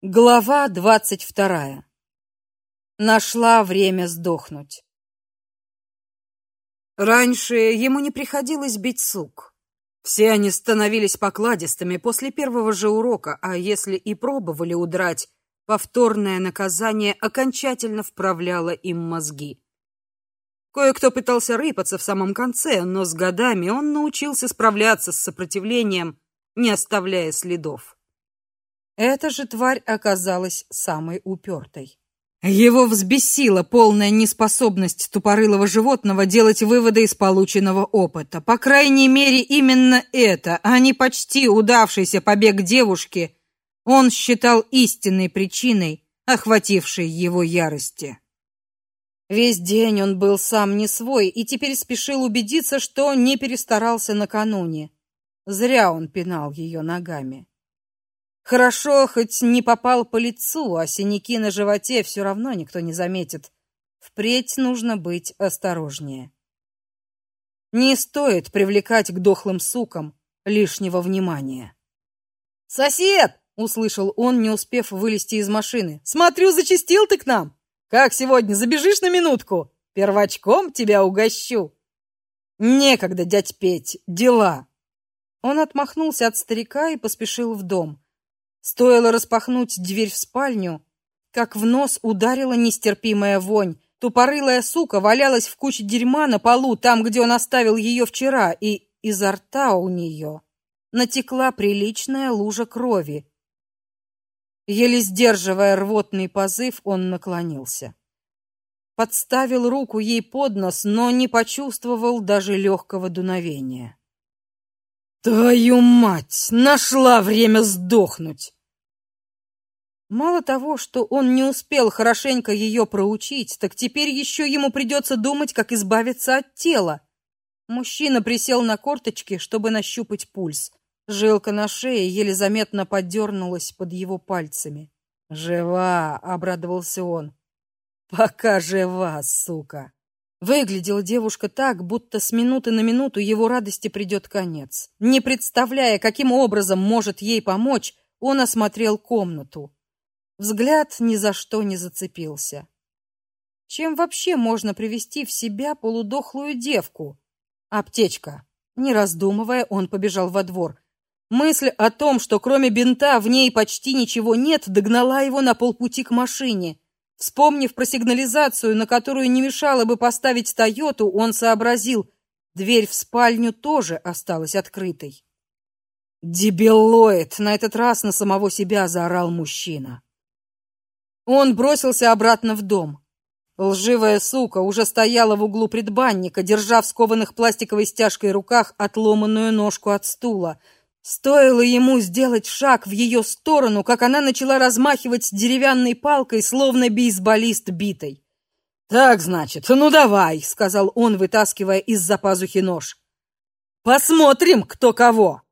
Глава двадцать вторая. Нашла время сдохнуть. Раньше ему не приходилось бить сук. Все они становились покладистыми после первого же урока, а если и пробовали удрать, повторное наказание окончательно вправляло им мозги. Кое-кто пытался рыпаться в самом конце, но с годами он научился справляться с сопротивлением, не оставляя следов. Эта же тварь оказалась самой упертой. Его взбесила полная неспособность тупорылого животного делать выводы из полученного опыта. По крайней мере, именно это, а не почти удавшийся побег девушки, он считал истинной причиной охватившей его ярости. Весь день он был сам не свой и теперь спешил убедиться, что не перестарался накануне. Зря он пинал ее ногами. Хорошо, хоть не попал по лицу, а синяки на животе все равно никто не заметит. Впредь нужно быть осторожнее. Не стоит привлекать к дохлым сукам лишнего внимания. Сосед, услышал он, не успев вылезти из машины. Смотрю, зачастил ты к нам. Как сегодня забежишь на минутку? Первочком тебя угощу. Некогда, дядь Петь, дела. Он отмахнулся от старика и поспешил в дом. Стоило распахнуть дверь в спальню, как в нос ударила нестерпимая вонь. Тупорылая сука валялась в куче дерьма на полу, там, где он оставил ее вчера, и изо рта у нее натекла приличная лужа крови. Еле сдерживая рвотный позыв, он наклонился. Подставил руку ей под нос, но не почувствовал даже легкого дуновения. Твою мать, нашла время сдохнуть. Мало того, что он не успел хорошенько ее проучить, так теперь еще ему придется думать, как избавиться от тела. Мужчина присел на корточки, чтобы нащупать пульс. Жилка на шее еле заметно подернулась под его пальцами. "Жива", обрадовался он. "Пока жива, сука". Выглядела девушка так, будто с минуты на минуту его радости придет конец. Не представляя, каким образом может ей помочь, он осмотрел комнату. Взгляд ни за что не зацепился. Чем вообще можно привести в себя полудохлую девку? Аптечка. Не раздумывая, он побежал во двор. Мысль о том, что кроме бинта в ней почти ничего нет, догнала его на полпути к машине. Вспомнив про сигнализацию, на которую не мешало бы поставить Тойоту, он сообразил, дверь в спальню тоже осталась открытой. Дебилоид, на этот раз на самого себя заорал мужчина. Он бросился обратно в дом. Лживая сука уже стояла в углу предбанника, держа в скованных пластиковой стяжкой руках отломанную ножку от стула. Стоило ему сделать шаг в ее сторону, как она начала размахивать деревянной палкой, словно бейсболист битой. Так, значит, ну давай, сказал он, вытаскивая из-за пазухи нож. Посмотрим, кто кого.